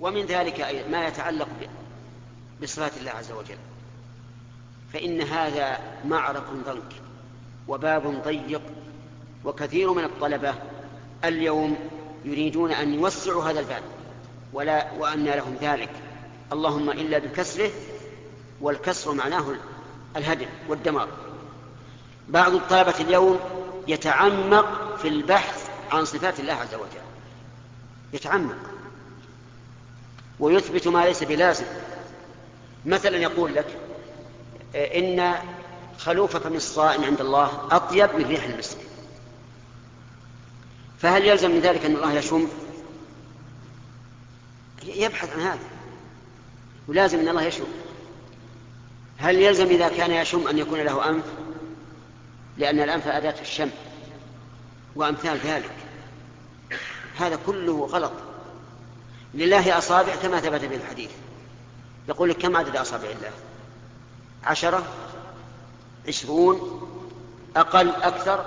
ومن ذلك ما يتعلق بصفات الله عز وجل. فإن هذا معرق ضنك وباب ضيق وكثير من الطلبة اليوم يريدون أن يوسعوا هذا الباب ولا وأن لهم ذلك. اللهم إلا بكسره والكسر معناه الهدم والدمار. بعض الطلبة اليوم يتعمق في البحث عن صفات الله عز وجل. يتعمق. ويثبت ما ليس بلازم. مثلا يقول لك إن خلوف فم الصائم عند الله أطيب من ريح المسك فهل يلزم من ذلك أن الله يشم؟ يبحث عن هذا. ولازم أن الله يشم. هل يلزم إذا كان يشم أن يكون له أنف؟ لأن الأنف أداة الشم وأمثال ذلك. هذا كله غلط. لله أصابع كما ثبت في الحديث. يقول لك كم عدد أصابع الله؟ عشرة عشرون أقل أكثر.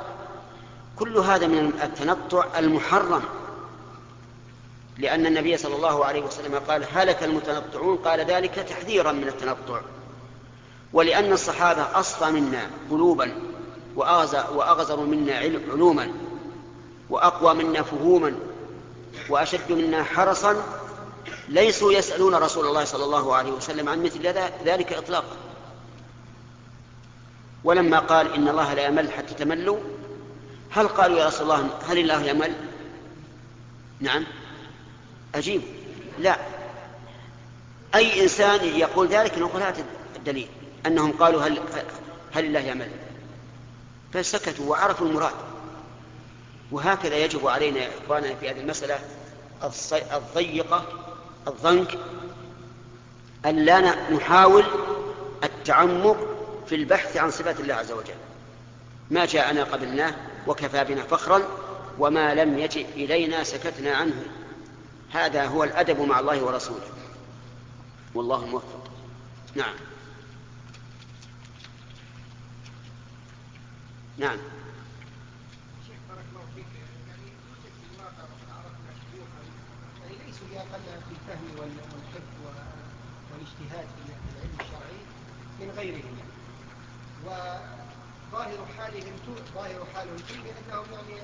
كل هذا من التنطع المحرم. لأن النبي صلى الله عليه وسلم قال هلك المتنطعون؟ قال ذلك تحذيرا من التنطع. ولأن الصحابة أصفى منا قلوبا وأغزر منا علوما وأقوى منا فهوما وأشد منا حرصا ليسوا يسألون رسول الله صلى الله عليه وسلم عن مثل ذلك إطلاقا. ولما قال إن الله لا يمل حتى تملوا هل قالوا يا رسول الله هل الله يمل؟ نعم. أجيب. لا. أي إنسان يقول ذلك نقول هذا الدليل أنهم قالوا هل, هل الله يمل؟ فسكتوا وعرفوا المراد. وهكذا يجب علينا يا إخواننا في هذه المسألة الضيقة الضنك أن لا نحاول التعمق في البحث عن صفات الله عز وجل. ما جاءنا قبلناه وكفى بنا فخرا وما لم يجئ إلينا سكتنا عنه. هذا هو الأدب مع الله ورسوله. والله موفق. نعم. نعم في الفهم والحفظ والاجتهاد في العلم الشرعي من غيرهم. وظاهر حالهم ظاهر حالهم فيه انهم يعني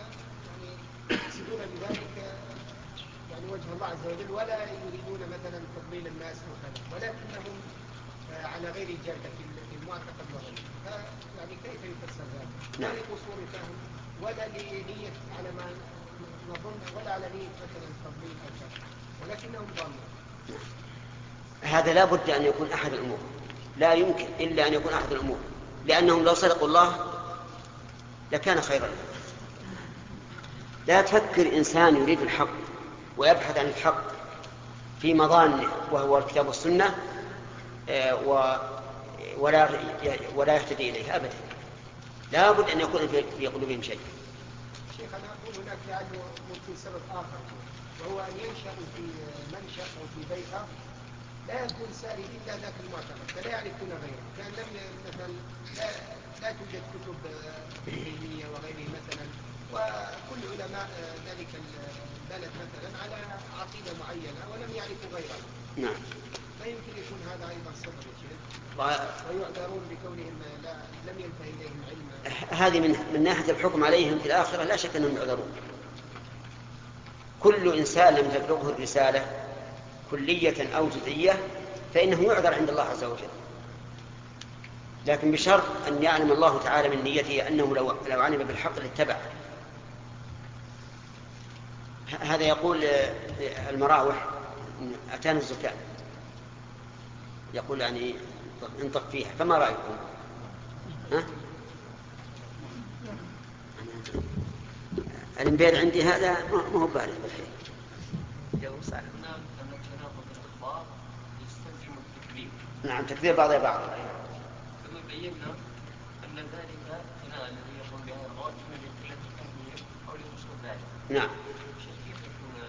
يعني يقصدون بذلك يعني وجه الله عز وجل ولا يريدون مثلا تضليل الناس وكذا ولكنهم على غير جاده في المعتقد وغيره فيعني كيف يفسر ذلك؟ لا لقصور فهم ولا لنية على ما نظن ولا على نية مثلا تضليل أو كذا. ولكنهم هذا لا بد أن يكون أحد الأمور. لا يمكن إلا أن يكون أحد الأمور. لأنهم لو صدقوا الله لكان خيرا. لا تفكر إنسان يريد الحق ويبحث عن الحق في مظانه وهو الكتاب والسنة آه، ولا ولا يهتدي إليه أبدا. لا بد أن يكون في قلوبهم شيء. شيخ أنا أقول هناك يعني ممكن سبب آخر. وهو أن ينشأ في منشأ أو في بيئة لا يكون ساري إلا ذاك المعتقد فلا يعرفون غيره. كان لم مثلا لا, لا توجد كتب علمية وغيره مثلا. وكل علماء ذلك البلد مثلا على عقيدة معينة ولم يعرفوا غيرها. نعم. لا يمكن يكون هذا أيضا سبب شيخ. ويعذرون بكونهم لا لم ينتهي إليهم علم. هذه من من ناحية الحكم عليهم في الآخرة لا شك أنهم يعذرون. كل إنسان لم تبلغه الرسالة كلية أو جزئية فإنه يعذر عند الله عز وجل. لكن بشرط أن يعلم الله تعالى من نيته أنه لو, لو علم بالحق لاتبع. هذا يقول المراوح أتانا الزكاة. يقول يعني انطق فيها فما رأيكم؟ ها؟ الانبياء عندي هذا ما هو بالغ بالحين نعم تكذيب بعضها بعض كما بينا ان ذلك هنا الذي يقوم بها الغرب من قله التهميش أو لقصور ذلك نعم. كيف يكون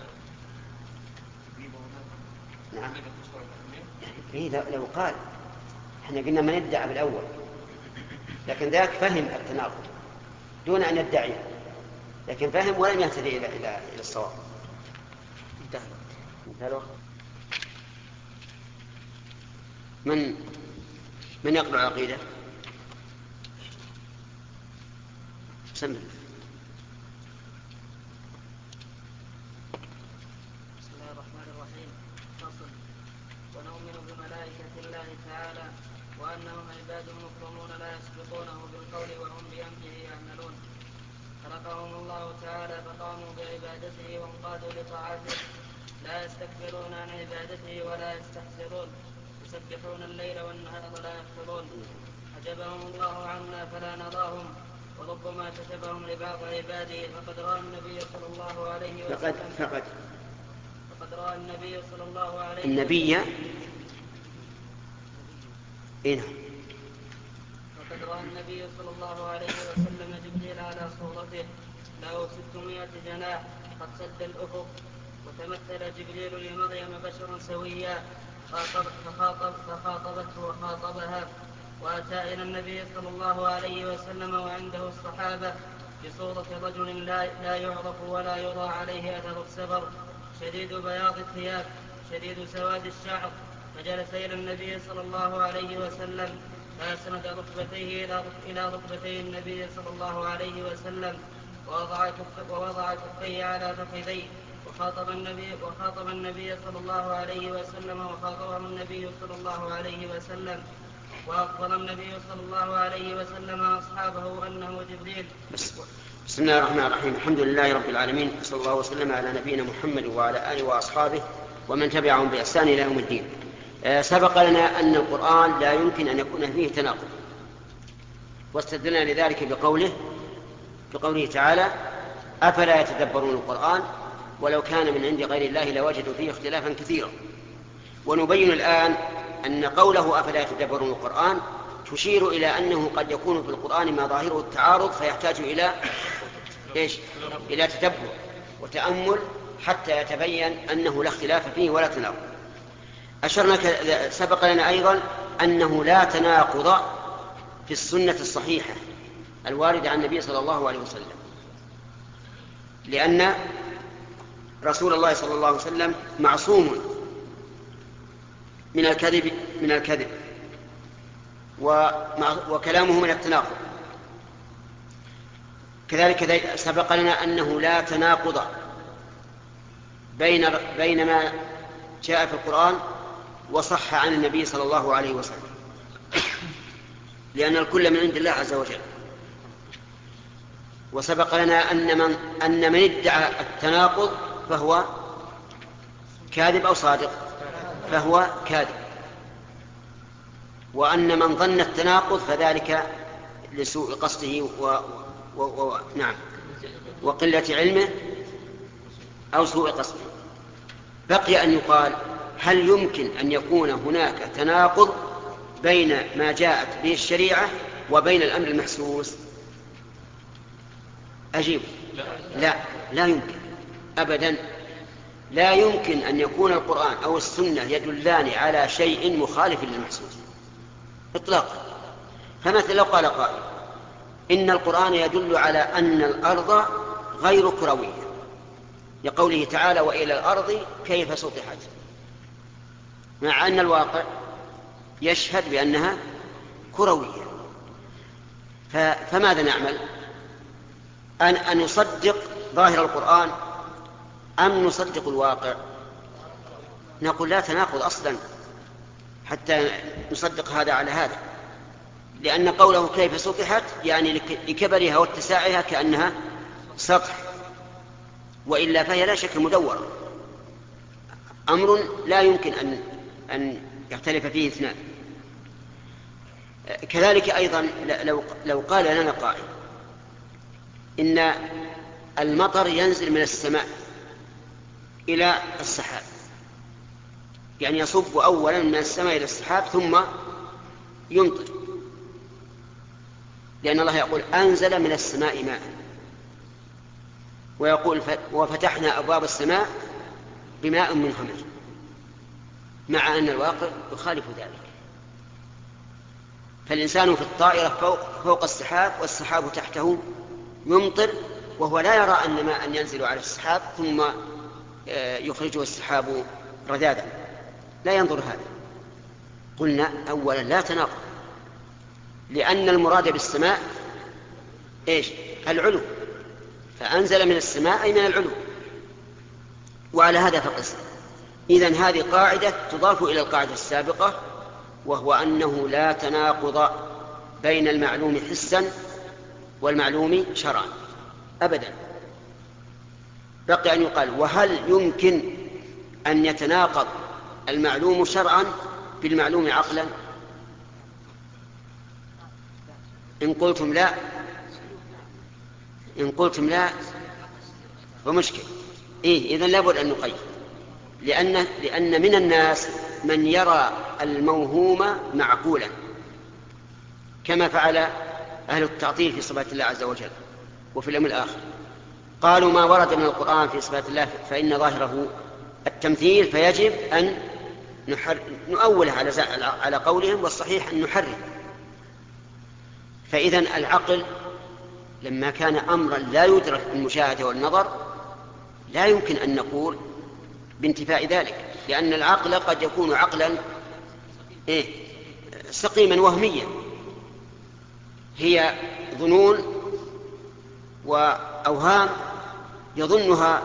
تكذيبه نعم إيه لو قال إحنا قلنا من ادعى بالأول. لكن ذاك فهم التناقض دون أن يدعي. لكن فهم ولم يهتدي إلى إلى الصواب. انتهى. الوقت. من من يقرأ العقيدة؟ سمي فلا نراهم وربما كتبهم لبعض عباده فقد رأى النبي صلى الله عليه وسلم. فقد فقد فقد رأى النبي صلى الله عليه النبي وسلم إيه نعم. وقد رأى النبي صلى الله عليه وسلم جبريل على صورته. له ستمائة جناح قد سد الأفق. وتمثل جبريل لمريم بشرا سويا. خاطب فخاطب فخاطبته وخاطبها وأتى إلى النبي صلى الله عليه وسلم وعنده الصحابة بصورة رجل لا, لا يعرف ولا يرى عليه أثر السفر شديد بياض الثياب شديد سواد الشعر. فجلس إلى النبي صلى الله عليه وسلم فأسند ركبتيه إلى إلى ركبتي النبي صلى الله عليه وسلم ووضع ووضع كفيه على فخذيه. وخاطب النبي وخاطب النبي صلى الله عليه وسلم وخاطبه النبي صلى الله عليه وسلم. وأخبر النبي صلى الله عليه وسلم أصحابه أنه جبريل. بسم الله الرحمن الرحيم. الحمد لله رب العالمين صلى الله وسلم على نبينا محمد وعلى آله وأصحابه ومن تبعهم بإحسان إلى يوم الدين. آه، سبق لنا أن القرآن لا يمكن أن يكون فيه تناقض. واستدلنا لذلك بقوله بقوله تعالى أفلا يتدبرون القرآن؟ ولو كان من عند غير الله لوجدوا فيه اختلافا كثيرا. ونبين الآن أن قوله أفلا يتدبرون القرآن تشير إلى أنه قد يكون في القرآن ما ظاهره التعارض فيحتاج إلى إيش؟ إلى تدبر وتأمل حتى يتبين أنه لا اختلاف فيه ولا تناقض أشرنا سبق لنا أيضا أنه لا تناقض في السنة الصحيحة الواردة عن النبي صلى الله عليه وسلم لأن رسول الله صلى الله عليه وسلم معصوم من الكذب من الكذب. وكلامه من التناقض. كذلك سبق لنا أنه لا تناقض بين بين ما جاء في القرآن وصح عن النبي صلى الله عليه وسلم. لأن الكل من عند الله عز وجل. وسبق لنا أن من أن من ادعى التناقض فهو كاذب أو صادق. فهو كاذب. وأن من ظن التناقض فذلك لسوء قصده و... و... و... نعم. وقلة علمه أو سوء قصده. بقي أن يقال هل يمكن أن يكون هناك تناقض بين ما جاءت به الشريعة وبين الأمر المحسوس؟ أجيب. لا. لا يمكن. أبدا. لا يمكن أن يكون القرآن أو السنة يدلان على شيء مخالف للمحسوس. إطلاقا. فمثلا لو قال قائل إن القرآن يدل على أن الأرض غير كروية. لقوله تعالى وإلى الأرض كيف سطحت. مع أن الواقع يشهد بأنها كروية. فماذا نعمل؟ أن, أن نصدق ظاهر القرآن أم نصدق الواقع؟ نقول لا تناقض أصلا حتى نصدق هذا على هذا. لأن قوله كيف سطحت يعني لكبرها واتساعها كأنها سطح وإلا فهي لا شك مدورة. أمر لا يمكن أن أن يختلف فيه اثنان. كذلك أيضا لو لو قال لنا قائل إن المطر ينزل من السماء. إلى السحاب. يعني يصب أولا من السماء إلى السحاب ثم يمطر لأن الله يقول أنزل من السماء ماء. ويقول وفتحنا أبواب السماء بماء منهمر مع أن الواقع يخالف ذلك. فالإنسان في الطائرة فوق, فوق السحاب والسحاب تحته يمطر وهو لا يرى أن ماء ينزل على السحاب ثم يخرجه السحاب رذاذا لا ينظر هذا. قلنا أولا لا تناقض. لأن المراد بالسماء إيش؟ العلو. فأنزل من السماء أي من العلو. وعلى هذا فقس. إذن هذه قاعدة تضاف إلى القاعدة السابقة وهو أنه لا تناقض بين المعلوم حسا والمعلوم شرعا. أبدا. بقي أن يقال وهل يمكن أن يتناقض المعلوم شرعا بالمعلوم عقلا؟ إن قلتم لا إن قلتم لا فمشكل. إيه إذن لابد أن نقيد لأن, لأن من الناس من يرى الموهوم معقولا كما فعل أهل التعطيل في صفات الله عز وجل وفي اليوم الآخر. قالوا ما ورد من القرآن في صفات الله فإن ظاهره التمثيل فيجب أن نحر... نؤوله على على قولهم والصحيح أن نحرم فإذا العقل لما كان أمرا لا يدرك بالمشاهدة والنظر لا يمكن أن نقول بانتفاء ذلك لأن العقل قد يكون عقلا إيه سقيما وهميا. هي ظنون وأوهام يظنها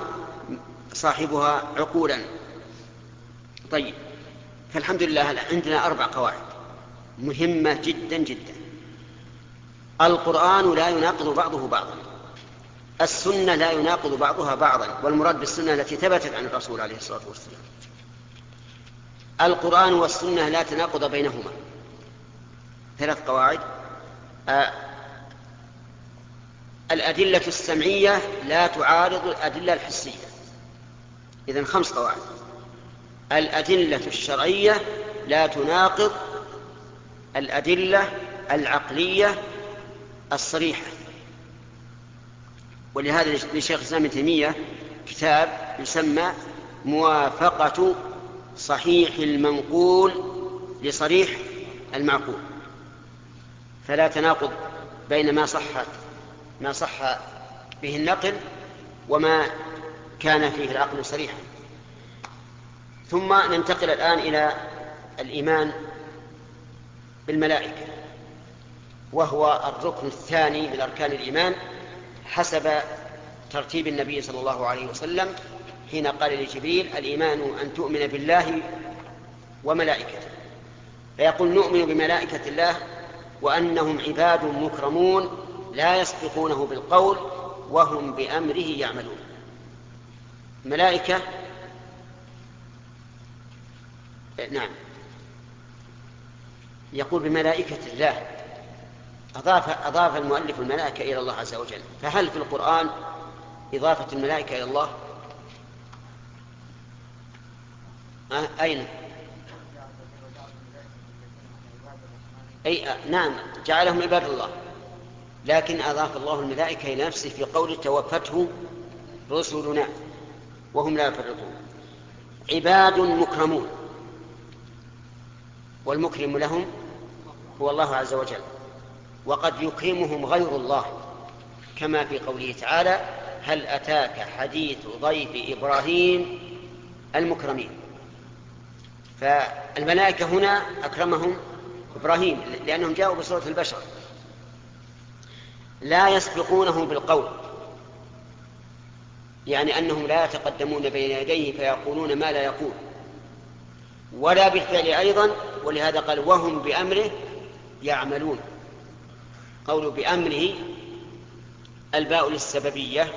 صاحبها عقولا. طيب فالحمد لله عندنا أربع قواعد مهمة جدا جدا. القرآن لا يناقض بعضه بعضا. السنة لا يناقض بعضها بعضا والمراد بالسنة التي ثبتت عن الرسول عليه الصلاة والسلام. القرآن والسنة لا تناقض بينهما. ثلاث قواعد. آه الأدلة السمعية لا تعارض الأدلة الحسية. إذن خمس قواعد. الأدلة الشرعية لا تناقض الأدلة العقلية الصريحة. ولهذا لشيخ الإسلام ابن تيمية كتاب يسمى موافقة صحيح المنقول لصريح المعقول. فلا تناقض بين ما صحت ما صح به النقل وما كان فيه العقل صريحا. ثم ننتقل الآن إلى الإيمان بالملائكة وهو الركن الثاني من أركان الإيمان حسب ترتيب النبي صلى الله عليه وسلم حين قال لجبريل الإيمان أن تؤمن بالله وملائكته. فيقول نؤمن بملائكة الله وأنهم عباد مكرمون لا يسبقونه بالقول وهم بأمره يعملون. ملائكة نعم. يقول بملائكة الله أضاف, أضاف المؤلف الملائكة إلى الله عز وجل. فهل في القرآن إضافة الملائكة إلى الله؟ أه؟ أين؟ أي نعم جعلهم عباد الله. لكن أضاف الله الملائكة إلى نفسه في قول توفته رسلنا وهم لا يفرطون. عباد مكرمون والمكرم لهم هو الله عز وجل وقد يكرمهم غير الله. كما في قوله تعالى هل أتاك حديث ضيف إبراهيم المكرمين فالملائكة هنا أكرمهم إبراهيم لأنهم جاءوا بصورة البشر. لا يسبقونه بالقول. يعني أنهم لا يتقدمون بين يديه فيقولون ما لا يقول. ولا بالفعل أيضا ولهذا قال وهم بأمره يعملون. قول بأمره الباء للسببية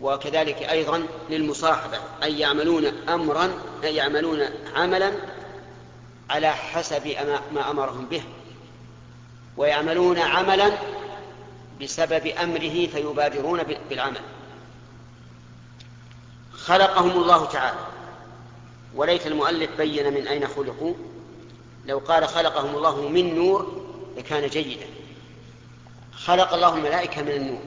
وكذلك أيضا للمصاحبة أي يعملون أمرا أي يعملون عملا على حسب ما أمرهم به. ويعملون عملا بسبب أمره فيبادرون بالعمل. خلقهم الله تعالى. وليت المؤلف بين من أين خلقوا. لو قال خلقهم الله من نور لكان جيدا. خلق الله الملائكة من النور.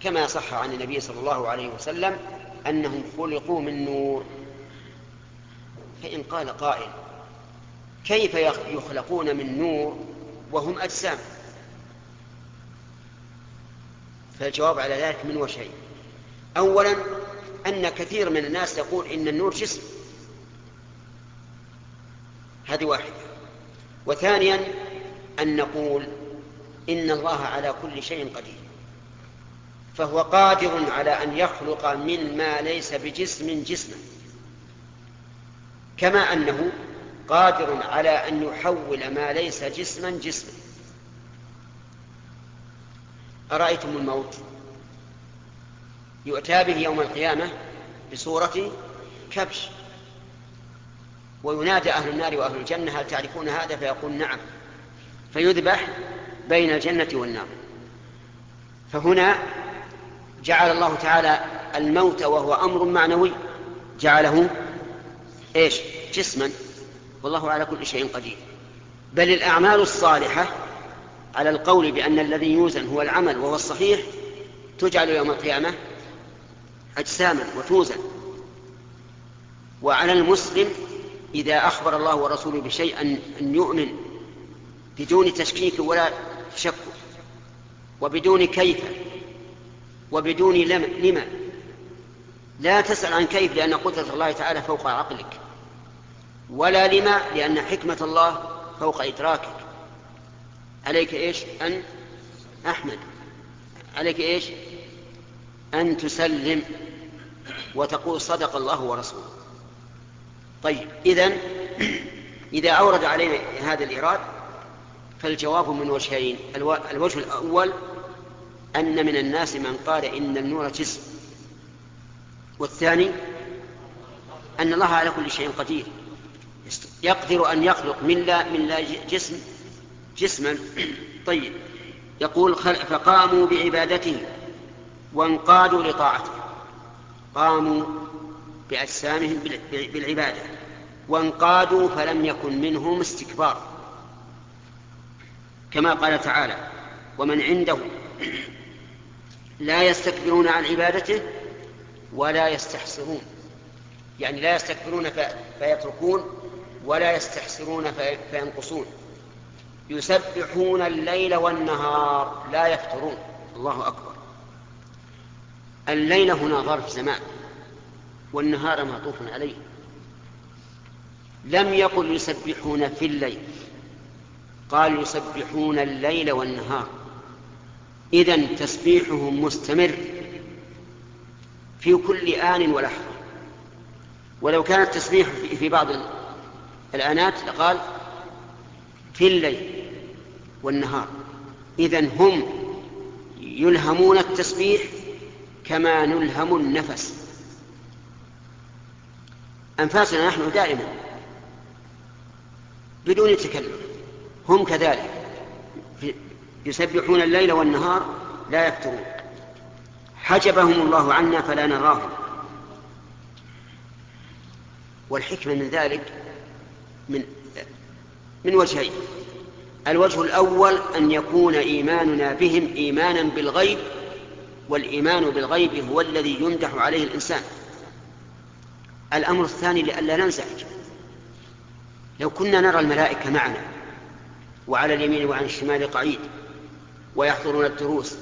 كما صح عن النبي صلى الله عليه وسلم أنهم خلقوا من نور. فإن قال قائل كيف يخلقون من نور وهم أجسام؟ فالجواب على ذلك من وشيء أولا أن كثير من الناس يقول إن النور جسم. هذه واحدة. وثانيا أن نقول إن الله على كل شيء قدير. فهو قادر على أن يخلق من ما ليس بجسم جسما. كما أنه قادر على أن يحول ما ليس جسما جسما. أرأيتم الموت؟ يؤتى به يوم القيامة بصورة كبش. وينادى أهل النار وأهل الجنة هل تعرفون هذا؟ فيقول نعم. فيذبح بين الجنة والنار. فهنا جعل الله تعالى الموت وهو أمر معنوي. جعله إيش؟ جسما. والله على كل شيء قدير. بل الأعمال الصالحة على القول بأن الذي يوزن هو العمل وهو الصحيح تجعل يوم القيامة أجساما وتوزن. وعلى المسلم إذا أخبر الله ورسوله بشيء أن يؤمن بدون تشكيك ولا تشكك وبدون كيف وبدون لما لا تسأل عن كيف لأن قدرة الله تعالى فوق عقلك ولا لما لأن حكمة الله فوق إدراكك. عليك إيش؟ أن أحمد. عليك إيش؟ أن تسلم وتقول صدق الله ورسوله. طيب إذن إذا أورد علينا هذا الإيراد فالجواب من وجهين. الوجه الأول أن من الناس من قال إن النور جسم والثاني أن الله على كل شيء قدير. يقدر أن يخلق من لا من لا جسم جسما. طيب. يقول فقاموا بعبادته وانقادوا لطاعته. قاموا بأجسامهم بالعبادة. وانقادوا فلم يكن منهم استكبار. كما قال تعالى ومن عنده لا يستكبرون عن عبادته ولا يستحسرون يعني لا يستكبرون فيتركون ولا يستحسرون فينقصون. يسبحون الليل والنهار لا يفترون. الله أكبر. الليل هنا ظرف زمان والنهار معطوف عليه. لم يقل يسبحون في الليل قال يسبحون الليل والنهار. إذن تسبيحهم مستمر في كل آن ولحظة ولو كان التسبيح في بعض الآنات لقال في الليل. والنهار. إذن هم يلهمون التسبيح كما نلهم النفس. أنفاسنا نحن دائما بدون تكلم هم كذلك. يسبحون الليل والنهار لا يفترون. حجبهم الله عنا فلا نراهم. والحكمة من ذلك من من وجهين. الوجه الأول أن يكون إيماننا بهم إيمانا بالغيب والإيمان بالغيب هو الذي يمدح عليه الإنسان. الأمر الثاني لئلا ننزعج. لو كنا نرى الملائكة معنا وعلى اليمين وعن الشمال قعيد ويحضرون الدروس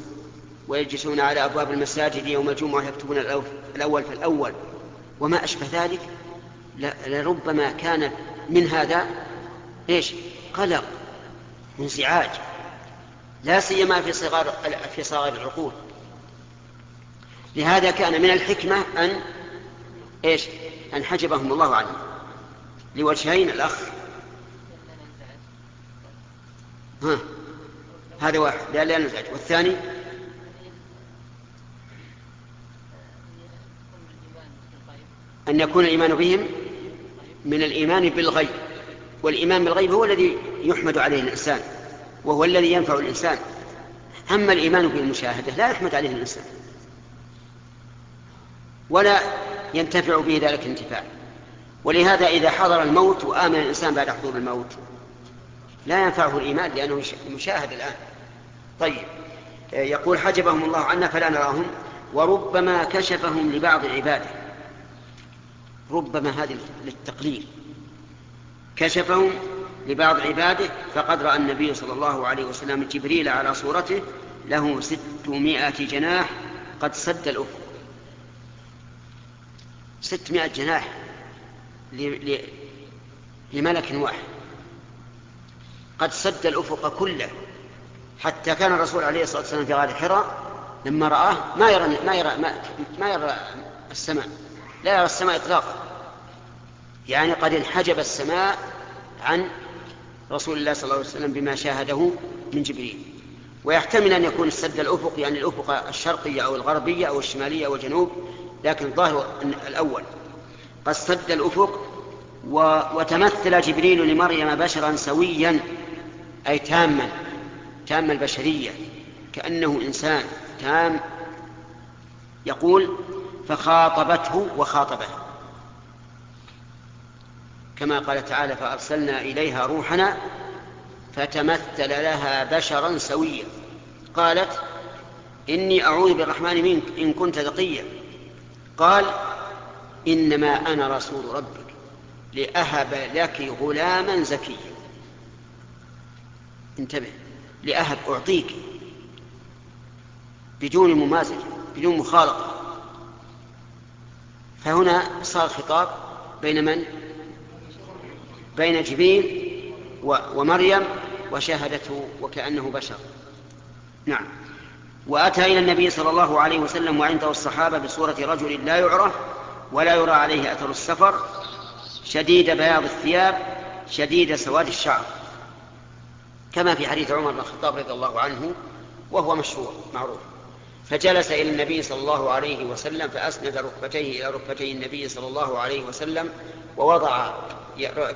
ويجلسون على أبواب المساجد يوم الجمعة يكتبون الأول فالأول وما أشبه ذلك لربما كان من هذا إيش؟ قلق. انزعاج لا سيما في صغار في صغار العقول. لهذا كان من الحكمة أن إيش؟ أن حجبهم الله عنه لوجهين الأخ. ها هذا واحد لا لا نزعج. والثاني؟ أن يكون الإيمان بهم من الإيمان بالغيب. والإيمان بالغيب هو الذي يحمد عليه الإنسان وهو الذي ينفع الإنسان. أما الإيمان بالمشاهدة لا يحمد عليه الإنسان ولا ينتفع به ذلك انتفاع ولهذا إذا حضر الموت وآمن الإنسان بعد حضور الموت لا ينفعه الإيمان لأنه مشاهد الآن. طيب يقول حجبهم الله عنا فلا نراهم وربما كشفهم لبعض عباده. ربما هذه للتقليل. كشفهم لبعض عباده فقد رأى النبي صلى الله عليه وسلم جبريل على صورته له ستمائة جناح قد سد الأفق. ستمائة جناح لملك واحد. قد سد الأفق كله. حتى كان الرسول عليه الصلاة والسلام في غار حراء لما رآه ما يرى ما يرى ما, ما يرى السماء لا يرى السماء إطلاقا. يعني قد انحجب السماء عن رسول الله صلى الله عليه وسلم بما شاهده من جبريل. ويحتمل أن يكون السد الأفق يعني الأفق الشرقية أو الغربية أو الشمالية أو الجنوب لكن الظاهر الأول. قد سد الأفق و... وتمثل جبريل لمريم بشرا سويا أي تاما تام البشرية كأنه إنسان تام يقول فخاطبته وخاطبه. كما قال تعالى فأرسلنا إليها روحنا فتمثل لها بشرا سويا. قالت إني أعوذ بالرحمن منك إن كنت تقيا قال إنما أنا رسول ربك لأهب لك غلاما زكيا. انتبه لأهب أعطيك بدون ممازجة بدون مخالطة. فهنا صار خطاب بين من؟ بين جبريل ومريم وشاهدته وكأنه بشر. نعم. وأتى إلى النبي صلى الله عليه وسلم وعنده الصحابة بصورة رجل لا يعرف ولا يرى عليه أثر السفر شديد بياض الثياب شديد سواد الشعر. كما في حديث عمر بن الخطاب رضي الله عنه وهو مشهور معروف. فجلس إلى النبي صلى الله عليه وسلم فأسند ركبتيه إلى ركبتي النبي صلى الله عليه وسلم ووضع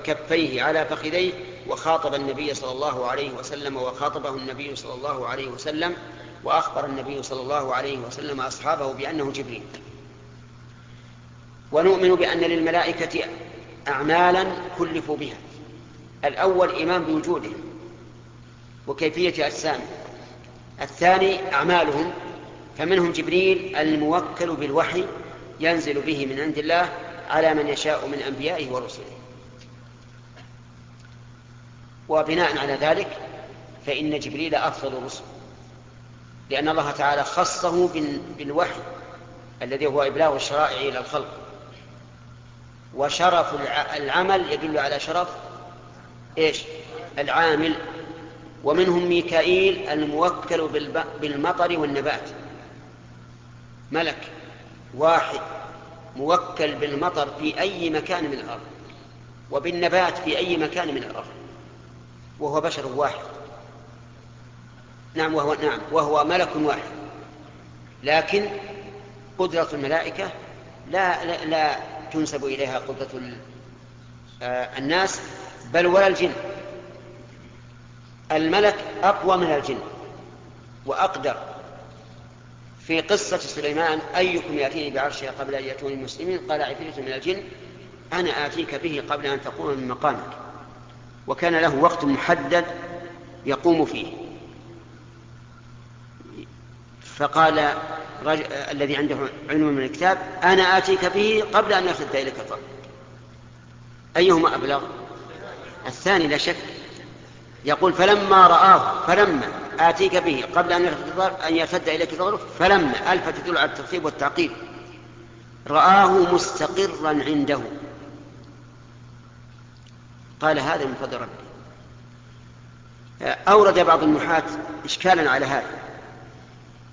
كفيه على فخذيه وخاطب النبي صلى الله عليه وسلم وخاطبه النبي صلى الله عليه وسلم وأخبر النبي صلى الله عليه وسلم أصحابه بأنه جبريل. ونؤمن بأن للملائكة أعمالا كلفوا بها. الأول إيمان بوجودهم وكيفية أجسامهم. الثاني أعمالهم فمنهم جبريل الموكل بالوحي ينزل به من عند الله على من يشاء من أنبيائه ورسله. وبناء على ذلك فإن جبريل أفضل الرسل لأن الله تعالى خصه بالوحي الذي هو إبلاغ الشرائع إلى الخلق. وشرف العمل يدل على شرف إيش؟ العامل. ومنهم ميكائيل الموكل بالمطر والنبات. ملك واحد موكل بالمطر في أي مكان من الأرض وبالنبات في أي مكان من الأرض. وهو بشر واحد. نعم وهو نعم وهو ملك واحد. لكن قدرة الملائكة لا لا, لا تنسب إليها قدرة آه، الناس بل ولا الجن. الملك أقوى من الجن وأقدر. في قصة سليمان أيكم يأتيني بعرشها قبل أن يأتوني المسلمين؟ قال عفريت من الجن أنا آتيك به قبل أن تقوم من مقامك. وكان له وقت محدد يقوم فيه. فقال رجل الذي عنده علم من الكتاب أنا آتيك به قبل أن يرتد إليك طرف أيهما أبلغ؟ الثاني لا شك. يقول فلما رآه فلما آتيك به قبل أن أن يرتد إليك ظهره فلما ألف تدل على الترتيب والتعقيب رآه مستقرا عنده. قال هذا من فضل ربي. أورد بعض النحاة إشكالا على هذا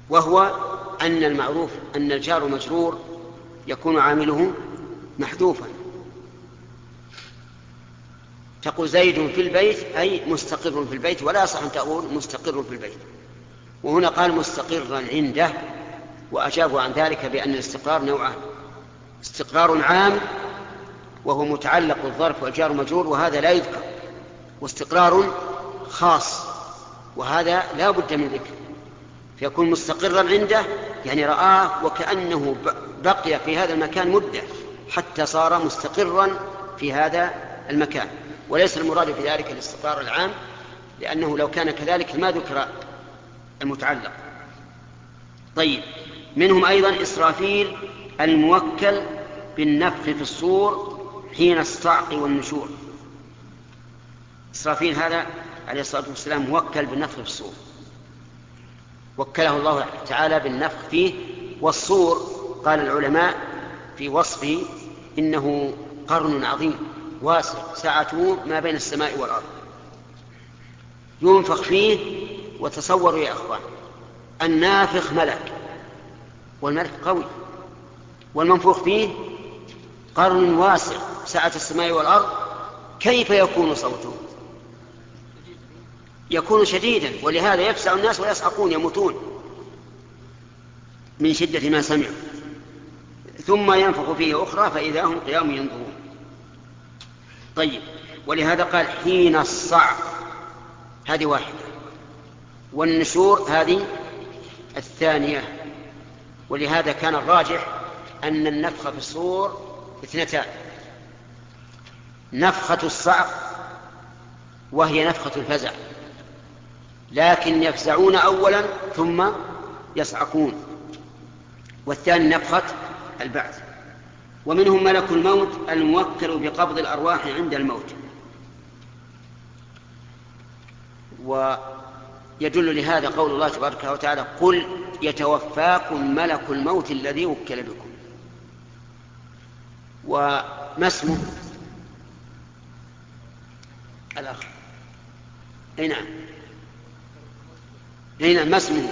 وهو أن المعروف أن الجار مجرور يكون عامله محذوفا. تقول زيد في البيت أي مستقر في البيت ولا يصح أن تقول مستقر في البيت. وهنا قال مستقرا عنده وأجابوا عن ذلك بأن الاستقرار نوعان. استقرار عام وهو متعلق الظرف والجار مجرور وهذا لا يذكر واستقرار خاص وهذا لا بد من ذكر فيكون مستقرا عنده يعني رآه وكأنه بقي في هذا المكان مدة حتى صار مستقرا في هذا المكان. وليس المراد في ذلك الاستقرار العام لأنه لو كان كذلك ما ذكر المتعلق. طيب منهم أيضا إسرافيل الموكل بالنفخ في الصور حين الصعق والنشور. إسرافيل هذا عليه الصلاة والسلام موكل بالنفخ في الصور. وكله الله تعالى بالنفخ فيه والصور. قال العلماء في وصفه إنه قرن عظيم واسع سعته ما بين السماء والأرض. ينفخ فيه وتصوروا يا أخوان النافخ ملك والملك قوي. والمنفوخ فيه قرن واسع سعة السماء والأرض كيف يكون صوته؟ يكون شديدا ولهذا يفزع الناس ويصعقون يموتون من شدة ما سمعوا. ثم ينفخ فيه أخرى فإذا هم قيام ينظرون. طيب ولهذا قال حين الصعق هذه واحدة. والنشور هذه الثانية. ولهذا كان الراجح أن النفخ في الصور اثنتان نفخة الصعق وهي نفخة الفزع لكن يفزعون أولا ثم يصعقون والثاني نفخة البعث ومنهم ملك الموت الموكل بقبض الأرواح عند الموت ويدل لهذا قول الله تبارك وتعالى قل يتوفاكم ملك الموت الذي وكل بكم. وما اسمه؟ الأخ. أي نعم. أي نعم ما اسمه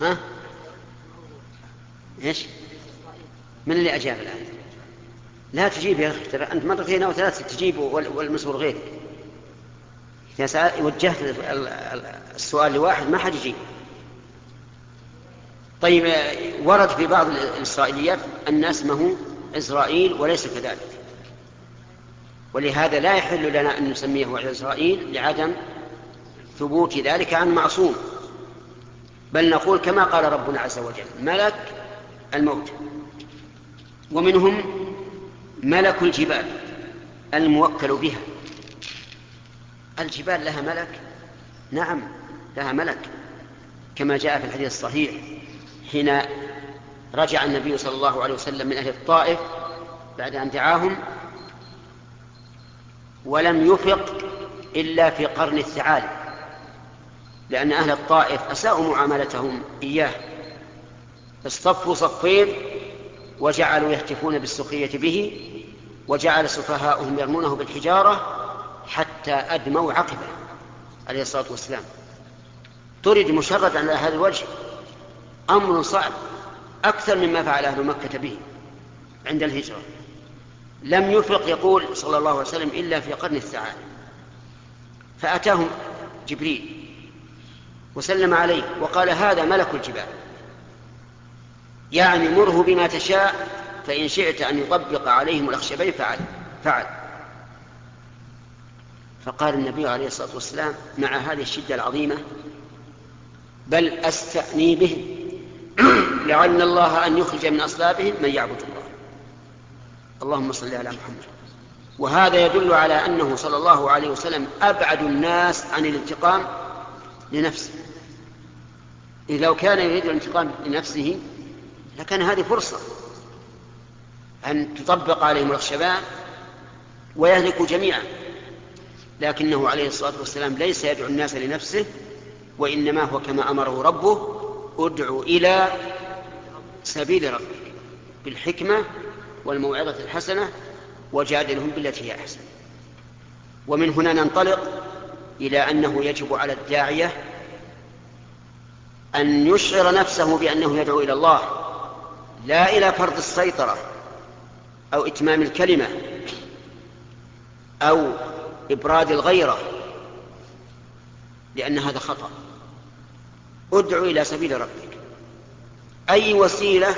ها؟ إيش؟ من اللي أجاب الآن؟ لا تجيب يا أخي أنت مرتين أو ثلاث تجيب والمسؤول غيرك. اذا وجهت السؤال لواحد ما حد يجيب. طيب ورد في بعض الإسرائيليات أن اسمه إسرائيل وليس كذلك. ولهذا لا يحل لنا أن نسميه إسرائيل لعدم ثبوت ذلك عن معصوم. بل نقول كما قال ربنا عز وجل ملك الموت. ومنهم ملك الجبال الموكل بها. الجبال لها ملك؟ نعم لها ملك كما جاء في الحديث الصحيح. حين رجع النبي صلى الله عليه وسلم من أهل الطائف بعد أن دعاهم ولم يفق إلا في قرن الثعالب لأن أهل الطائف أساءوا معاملتهم إياه اصطفوا صفين وجعلوا يهتفون بالسخرية به وجعل سفهاؤهم يرمونه بالحجارة حتى أدموا عقبه عليه الصلاة والسلام. طرد مشرد على هذا الوجه. أمر صعب أكثر مما فعل أهل مكة به عند الهجرة. لم يفق يقول صلى الله عليه وسلم إلا في قرن الساعة فأتاهم جبريل وسلم عليه وقال هذا ملك الجبال. يعني مره بما تشاء فإن شئت أن يطبق عليهم الأخشبين فعل فعل. فقال النبي عليه الصلاة والسلام مع هذه الشدة العظيمة بل أستأني بهم لعل الله أن يخرج من أصلابهم من يعبد الله. اللهم صل على محمد. وهذا يدل على أنه صلى الله عليه وسلم أبعد الناس عن الانتقام لنفسه. إذ لو كان يريد الانتقام لنفسه لكان هذه فرصة أن تطبق عليهم الخشبان ويهلكوا جميعا. لكنه عليه الصلاة والسلام ليس يدعو الناس لنفسه وإنما هو كما أمره ربه أدعو إلى سبيل ربك بالحكمة والموعظة الحسنة وجادلهم بالتي هي أحسن. ومن هنا ننطلق إلى أنه يجب على الداعية أن يشعر نفسه بأنه يدعو إلى الله لا إلى فرض السيطرة أو إتمام الكلمة أو إبراد الغيرة لأن هذا خطأ. ادع إلى سبيل ربك. أي وسيلة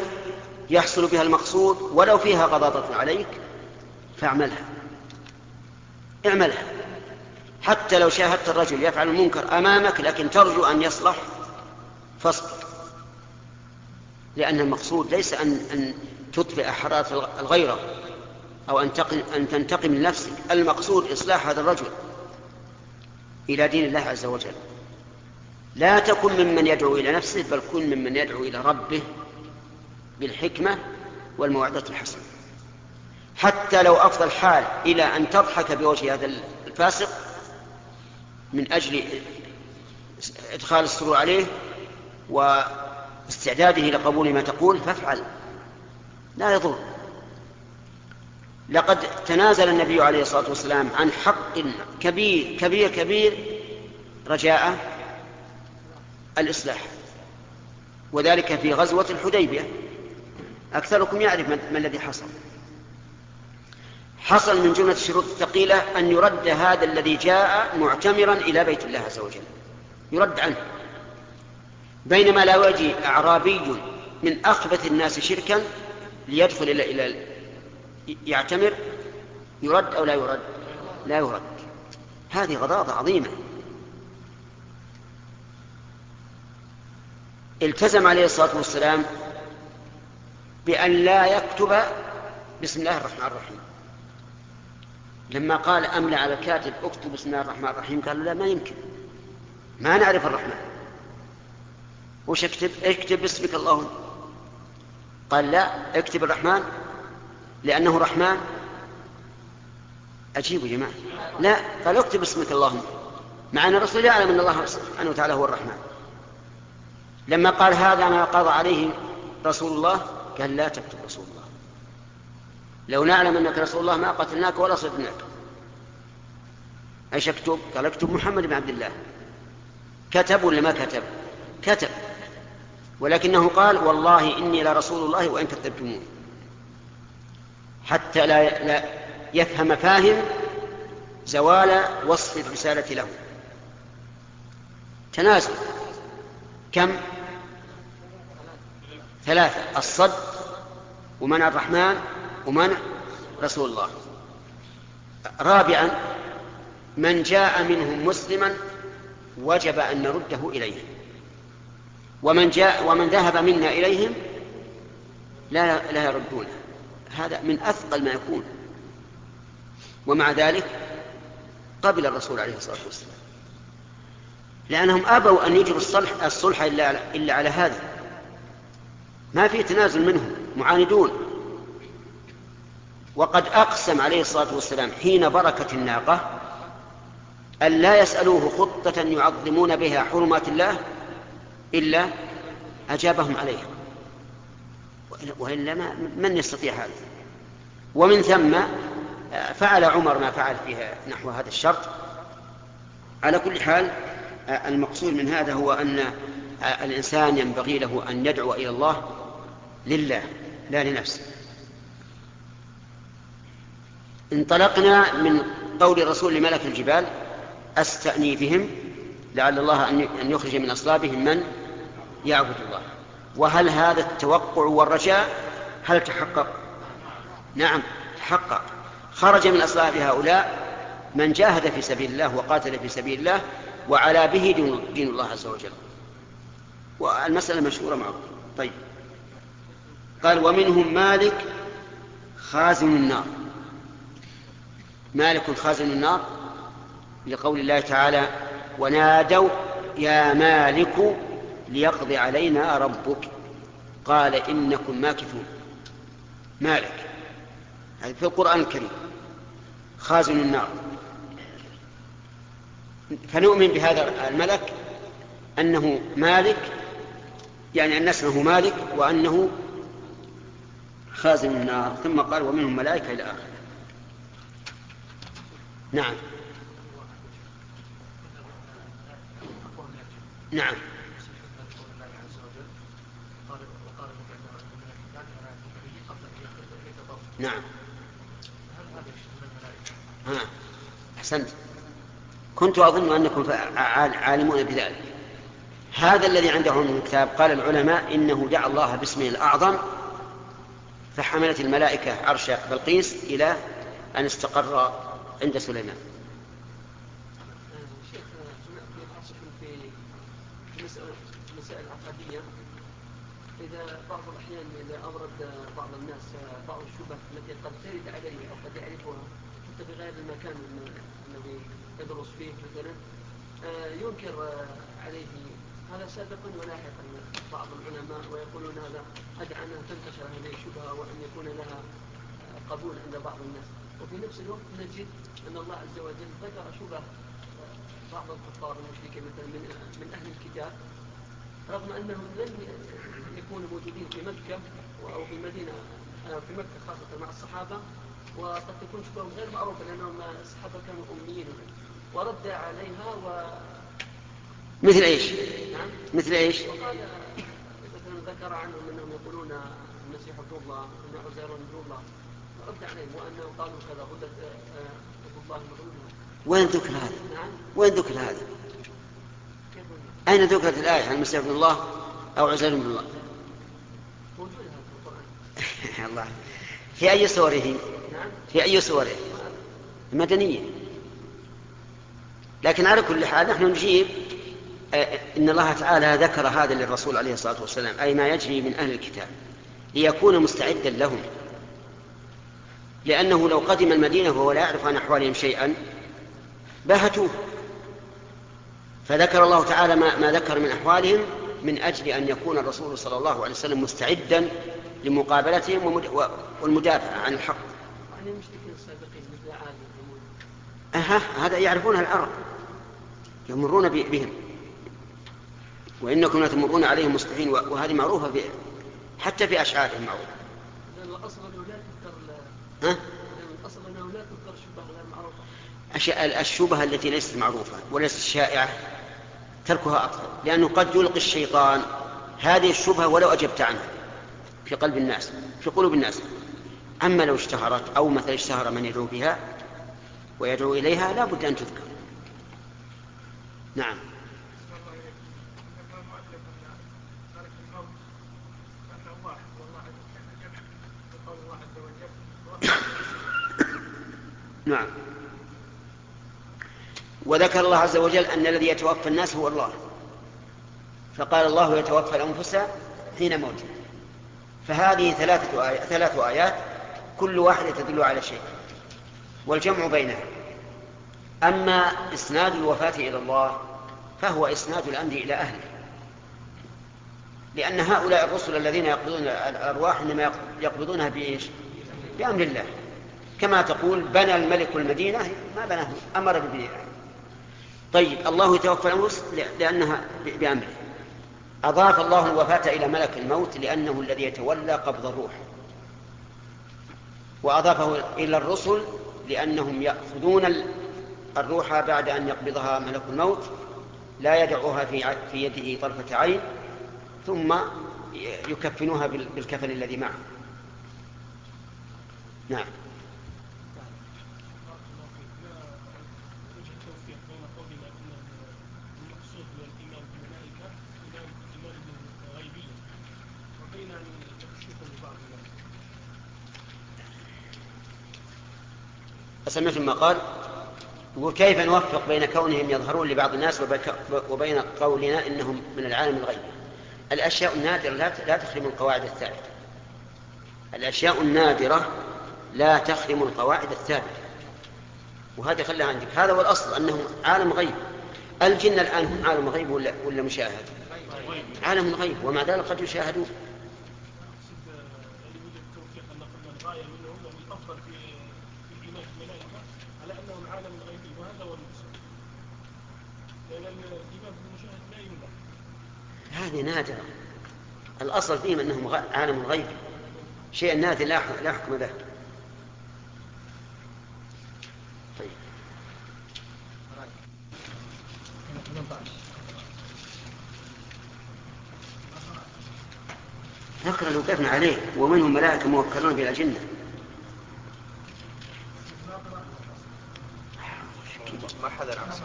يحصل بها المقصود ولو فيها غضاضة عليك فاعملها. اعملها. حتى لو شاهدت الرجل يفعل المنكر أمامك لكن ترجو أن يصلح فاصبر. لأن المقصود ليس أن, أن تطفئ حرارة الغيرة أو أن, أن تنتقم لنفسك. المقصود إصلاح هذا الرجل إلى دين الله عز وجل. لا تكن ممن يدعو إلى نفسه بل كن ممن يدعو إلى ربه بالحكمة والموعظة الحسنة. حتى لو أفضى الحال إلى أن تضحك بوجه هذا الفاسق من أجل إدخال السرور عليه واستعداده لقبول ما تقول فافعل. لا يضر. لقد تنازل النبي عليه الصلاة والسلام عن حق كبير كبير كبير رجاء الإصلاح. وذلك في غزوة الحديبية. أكثركم يعرف ما الذي حصل. حصل من جملة الشروط الثقيلة أن يرد هذا الذي جاء معتمرا إلى بيت الله عز وجل. يرد عنه. بينما لا يجي أعرابي من أخبث الناس شركا ليدخل إلى إلى يعتمر يرد أو لا يرد؟ لا يرد. هذه غضاضة عظيمة. التزم عليه الصلاة والسلام بأن لا يكتب بسم الله الرحمن الرحيم. لما قال أملى على الكاتب اكتب بسم الله الرحمن الرحيم قالوا لا ما يمكن. ما نعرف الرحمن. وش اكتب؟ اكتب باسمك اللهم. قال لا اكتب الرحمن لأنه رحمن. أجيبوا يا جماعة. لا قال اكتب اسمك اللهم. مع أن الرسول يعلم أن الله سبحانه وتعالى هو الرحمن. لما قال هذا ما قضى عليه رسول الله قال لا تكتب رسول الله. لو نعلم أنك رسول الله ما قتلناك ولا صدناك. أيش أكتب؟ قال أكتب محمد بن عبد الله. كتب ولا ما كتب؟ كتب. ولكنه قال والله إني لرسول الله وإن كذبتموني حتى لا, لا يفهم فاهم زوال وصف الرسالة له. تنازل. كم؟ ثلاثة الصد ومنع الرحمن ومنع رسول الله. رابعا من جاء منهم مسلما وجب أن نرده إليه ومن جاء ومن ذهب منا إليهم لا لا يردونه. هذا من أثقل ما يكون. ومع ذلك قبل الرسول عليه الصلاة والسلام. لأنهم أبوا أن يجروا الصلح الصلح إلا إلا على هذا. ما في تنازل منهم معاندون. وقد أقسم عليه الصلاة والسلام حين بركت الناقة أن لا يسألوه خطة يعظمون بها حرمات الله إلا أجابهم عليها. وإلا ما من يستطيع هذا؟ ومن ثم فعل عمر ما فعل فيها نحو هذا الشرط. على كل حال المقصود من هذا هو أن الإنسان ينبغي له أن يدعو إلى الله لله لا لنفسه. انطلقنا من قول الرسول لملك الجبال أستأني بهم لعل الله أن يخرج من أصلابهم من؟ يعبد الله. وهل هذا التوقع والرجاء هل تحقق؟ نعم تحقق. خرج من أصلاب هؤلاء من جاهد في سبيل الله وقاتل في سبيل الله وعلى به دين الله عز وجل. والمسألة مشهورة معروفة طيب. قال ومنهم مالك خازن النار. مالك خازن النار لقول الله تعالى ونادوا يا مالك ليقضي علينا ربك. قال إنكم ماكثون. مالك هذا في القرآن الكريم. خازن النار. فنؤمن بهذا الملك أنه مالك يعني أن اسمه مالك وأنه خازن النار ثم قال ومنهم ملائكة إلى آخره نعم. نعم. نعم. ها أحسنت. كنت أظن أنكم عالمون بذلك. هذا الذي عنده من الكتاب قال العلماء إنه دعا الله باسمه الأعظم فحملت الملائكة عرش بلقيس إلى أن استقر عند سليمان. إذا بعض الأحيان إذا أورد بعض الناس بعض الشبه التي قد ترد عليه أو قد يعرفها حتى في غير المكان الذي يدرس فيه مثلا ينكر عليه هذا سابقا ولاحقا بعض العلماء ويقولون هذا أدعى أن تنتشر هذه الشبهة وأن يكون لها قبول عند بعض الناس. وفي نفس الوقت نجد أن الله عز وجل ذكر شبه بعض الكفار المشركين مثلا من, من أهل الكتاب رغم أنهم لم يكونوا موجودين في مكة أو في المدينة في مكة خاصة مع الصحابة وقد تكون شبههم غير معروفة لأنهم الصحابة كانوا أميين. ورد عليها و مثل إيش؟ نعم مثل إيش؟ وقال مثلا ذكر عنهم أنهم يقولون المسيح ابن الله وأن عزير ابن الله رد عليهم وأنه قالوا كذا غلت ابن الله مغلول وين ذكر هذا؟ نعم وين ذكر هذا؟ أين ذكرت الآية عن المسيح ابن الله أو عزير بن الله؟ الله في أي سوره؟ نعم في أي سوره؟ المدنية لكن على كل حال نحن نجيب آه، إن الله تعالى ذكر هذا للرسول عليه الصلاة والسلام أي ما يجري من أهل الكتاب ليكون مستعدا لهم. لأنه لو قدم المدينة وهو لا يعرف عن أحوالهم شيئا باهتوه فذكر الله تعالى ما, ما ذكر من أحوالهم من أجل أن يكون الرسول صلى الله عليه وسلم مستعدا لمقابلتهم والمدافعة عن الحق. أها هذا يعرفونها العرب يمرون بهم. وإنكم لتمرون عليهم مصبحين وهذه معروفة في حتى في أشعارهم معروفة. الأصل أنه لا تذكر ها؟ الأصل أنه لا تذكر شبه غير معروفة. الشبهة التي ليست معروفة وليست شائعة تركها أفضل لأنه قد يلقي الشيطان هذه الشبهة ولو أجبت عنها في قلب الناس في قلوب الناس. أما لو اشتهرت أو مثلا اشتهر من يدعو بها ويدعو إليها لا بد أن تذكر. نعم. نعم. وذكر الله عز وجل أن الذي يتوفى الناس هو الله. فقال الله يتوفى الأنفس حين موتها فهذه ثلاثة آيات ثلاث آيات كل واحدة تدل على شيء. والجمع بينها. أما إسناد الوفاة إلى الله فهو إسناد الأمر إلى أهله. لأن هؤلاء الرسل الذين يقبضون الأرواح إنما يقبضونها بإيش؟ بأمر الله. كما تقول بنى الملك المدينة ما بناه أمر ببنائها طيب الله يتوفى الأنفس لأنها بأمره. أضاف الله الوفاة إلى ملك الموت لأنه الذي يتولى قبض الروح. وأضافه إلى الرسل لأنهم يأخذون ال- الروح بعد أن يقبضها ملك الموت لا يدعوها في يده طرفة عين ثم يكفنوها بال- بالكفن الذي معه. نعم وجه التوفيق بين قولنا ان المقصود بالايمان بالملائكه ايمان ايمان غيبيا وبين ان يكشفوا لبعض الناس سمعتم ما قال؟ وكيف نوفق بين كونهم يظهرون لبعض الناس وبين قولنا إنهم من العالم الغيبي الأشياء النادرة لا تخرم القواعد الثابتة. الأشياء النادرة لا تخرم القواعد الثابتة. وهذه خلها عندك هذا هو الأصل أنهم عالم غيب. الجن الآن هم عالم غيب ولا ولا مشاهد؟ عالم غيب ومع ذلك قد يشاهدون اقصد يعني وجه التوفيق ان قلنا الغايه منهم يعني الافضل في في الايمان بالملائكه على انهم عالم غيبي وهذا هو المقصود لأن الايمان بالمشاهد لا يمنع هذه نادرة. الأصل فيهم أنهم عالم غيب شيء نادر لا حكم له طيب. نقرأ لو وقفنا عليه ومنهم ملائكة موكلون بالأجنة ما حدا نفسه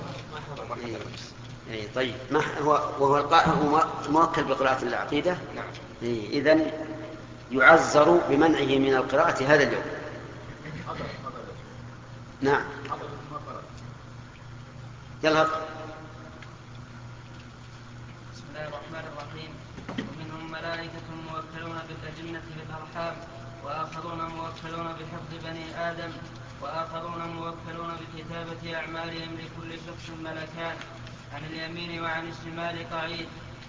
ما حدا نفسه إيه طيب. ما هو وهو هو مو- موكل بقراءة العقيدة؟ نعم. إيه إذن يعذر بمنعه من القراءة هذا اليوم. نعم. يلا. اقرأ. بسم الله الرحمن الرحيم. ومنهم ملائكة موكلون بالأجنة بالأرحام وآخرون موكلون بحفظ بني آدم وآخرون موكلون بكتابة أعمالهم لكل شخص ملكان. عن اليمين وعن الشمال قعيد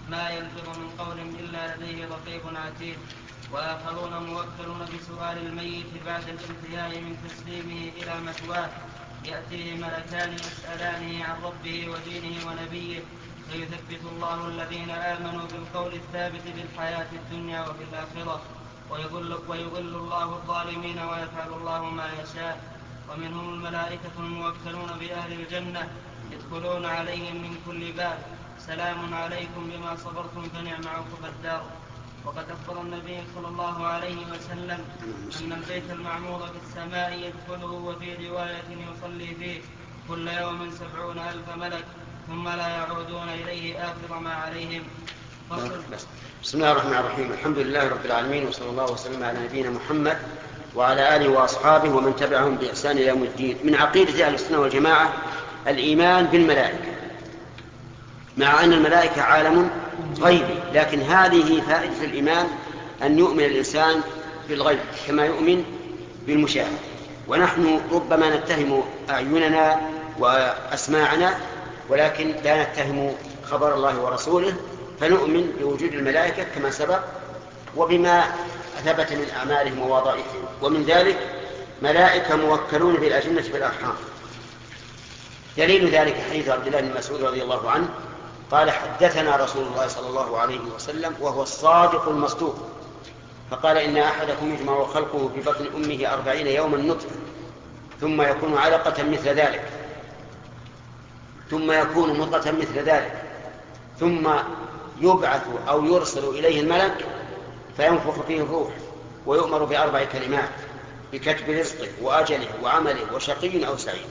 ما يلفظ من قول إلا لديه رقيب عتيد. وآخرون موكلون بسؤال الميت بعد الانتهاء من تسليمه إلى مثواه. يأتيه ملكان يسألانه عن ربه ودينه ونبيه. فيثبت الله الذين آمنوا بالقول الثابت في الحياة الدنيا وفي الآخرة. ويضل, ويضل الله الظالمين ويفعل الله ما يشاء. ومنهم الملائكة الموكلون بأهل الجنة. يدخلون عليهم من كل باب. سلام عليكم بما صبرتم فنعم عقب الدار. وقد أخبر النبي صلى الله عليه وسلم أن البيت المعمور في السماء يدخله وفي رواية يصلي فيه كل يوم سبعون ألف ملك ثم لا يعودون إليه آخر ما عليهم. بسم الله الرحمن الرحيم. الحمد لله رب العالمين وصلى الله وسلم على نبينا محمد وعلى آله وأصحابه ومن تبعهم بإحسان إلى يوم الدين. من عقيدة أهل السنة والجماعة الإيمان بالملائكة مع أن الملائكة عالم غيبي لكن هذه فائدة الإيمان أن يؤمن الإنسان بالغيب كما يؤمن بالمشاهد ونحن ربما نتهم أعيننا وأسماعنا ولكن لا نتهم خبر الله ورسوله فنؤمن بوجود الملائكة كما سبق وبما ثبت من أعمالهم ووظائفهم. ومن ذلك ملائكة موكلون بالأجنة في الأرحام دليل ذلك حديث عبد الله بن مسعود رضي الله عنه قال حدثنا رسول الله صلى الله عليه وسلم وهو الصادق المصدوق. فقال إن أحدكم يجمع خلقه في بطن أمه أربعين يوما نطفة ثم يكون علقة مثل ذلك. ثم يكون مضغة مثل ذلك. ثم يبعث أو يرسل إليه الملك فينفخ فيه الروح ويؤمر بأربع كلمات بكتب رزقه وأجله وعمله وشقي أو سعيد.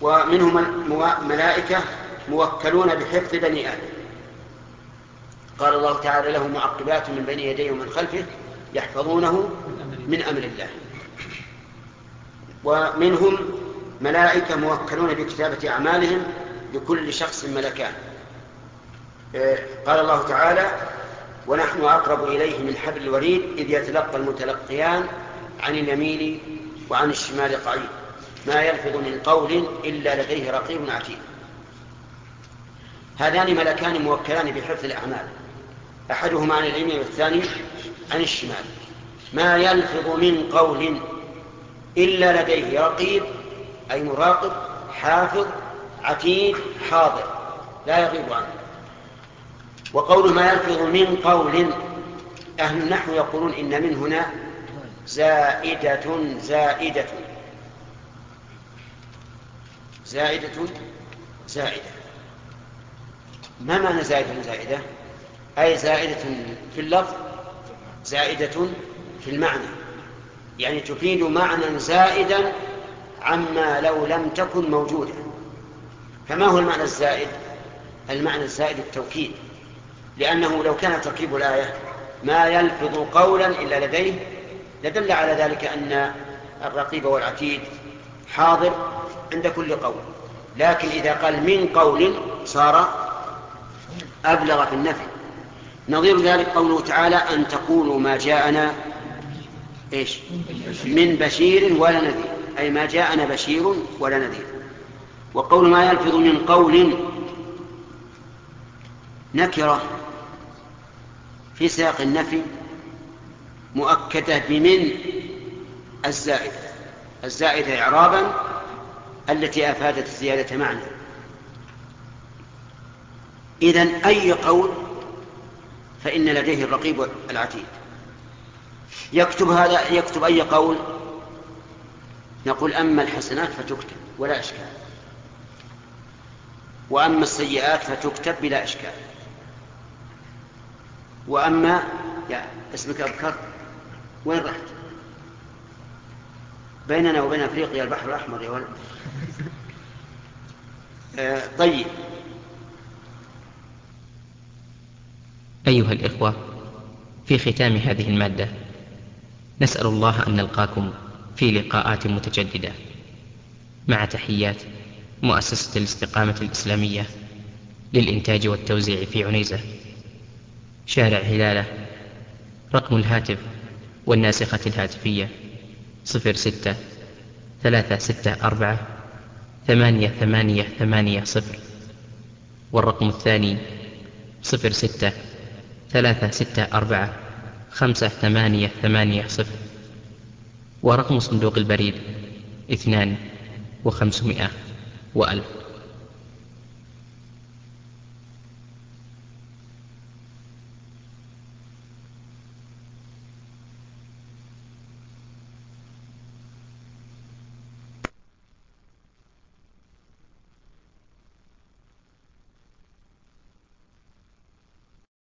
ومنهم ملائكة موكلون بحفظ بني آدم. قال الله تعالى له معقبات من بين يديه ومن خلفه يحفظونه من أمر الله. ومنهم ملائكة موكلون بكتابة أعمالهم لكل شخص ملكان. قال الله تعالى ونحن أقرب إليه من حبل الوريد إذ يتلقى المتلقيان عن اليمين وعن الشمال قعيد. ما يلفظ من قول إلا لديه رقيب عتيد. هذان ملكان موكلان بحفظ الأعمال. أحدهما عن اليمين والثاني عن الشمال. ما يلفظ من قول إلا لديه رقيب أي مراقب حافظ عتيد حاضر. لا يغيب عنه. وقول ما يلفظ من قول أهل النحو يقولون إن من هنا زائدة زائدة. زائدة زائدة. ما معنى زائدة زائدة؟ أي زائدة في اللفظ زائدة في المعنى. يعني تفيد معنى زائدا عما لو لم تكن موجودة. فما هو المعنى الزائد؟ المعنى الزائد التوكيد. لأنه لو كان تركيب الآية ما يلفظ قولا إلا لديه لدل على ذلك أن الرقيب والعتيد حاضر عند كل قول. لكن إذا قال من قول صار أبلغ في النفي. نظير ذلك قوله تعالى أن تقولوا ما جاءنا إيش؟ من بشير ولا نذير. أي ما جاءنا بشير ولا نذير. وقول ما يلفظ من قول نكرة في سياق النفي مؤكدة بمن؟ الزائدة. الزائدة إعرابا التي أفادت الزيادة معنى إذن أي قول فإن لديه الرقيب العتيد. يكتب هذا يكتب أي قول؟ نقول أما الحسنات فتكتب ولا إشكال. وأما السيئات فتكتب بلا إشكال. وأما يا اسمك أبكر وين رحت؟ بيننا وبين أفريقيا البحر الأحمر يا ولد. طيب. أيها الإخوة في ختام هذه المادة نسأل الله أن نلقاكم في لقاءات متجددة. مع تحيات مؤسسة الاستقامة الإسلامية للإنتاج والتوزيع في عنيزة. شارع هلالة رقم الهاتف والناسخة الهاتفية صفر ستة ثلاثة ستة أربعة ثمانية ثمانية ثمانية صفر. والرقم الثاني صفر ستة ثلاثة ستة أربعة خمسة ثمانية ثمانية صفر. ورقم صندوق البريد اثنان وخمسمائة وألف.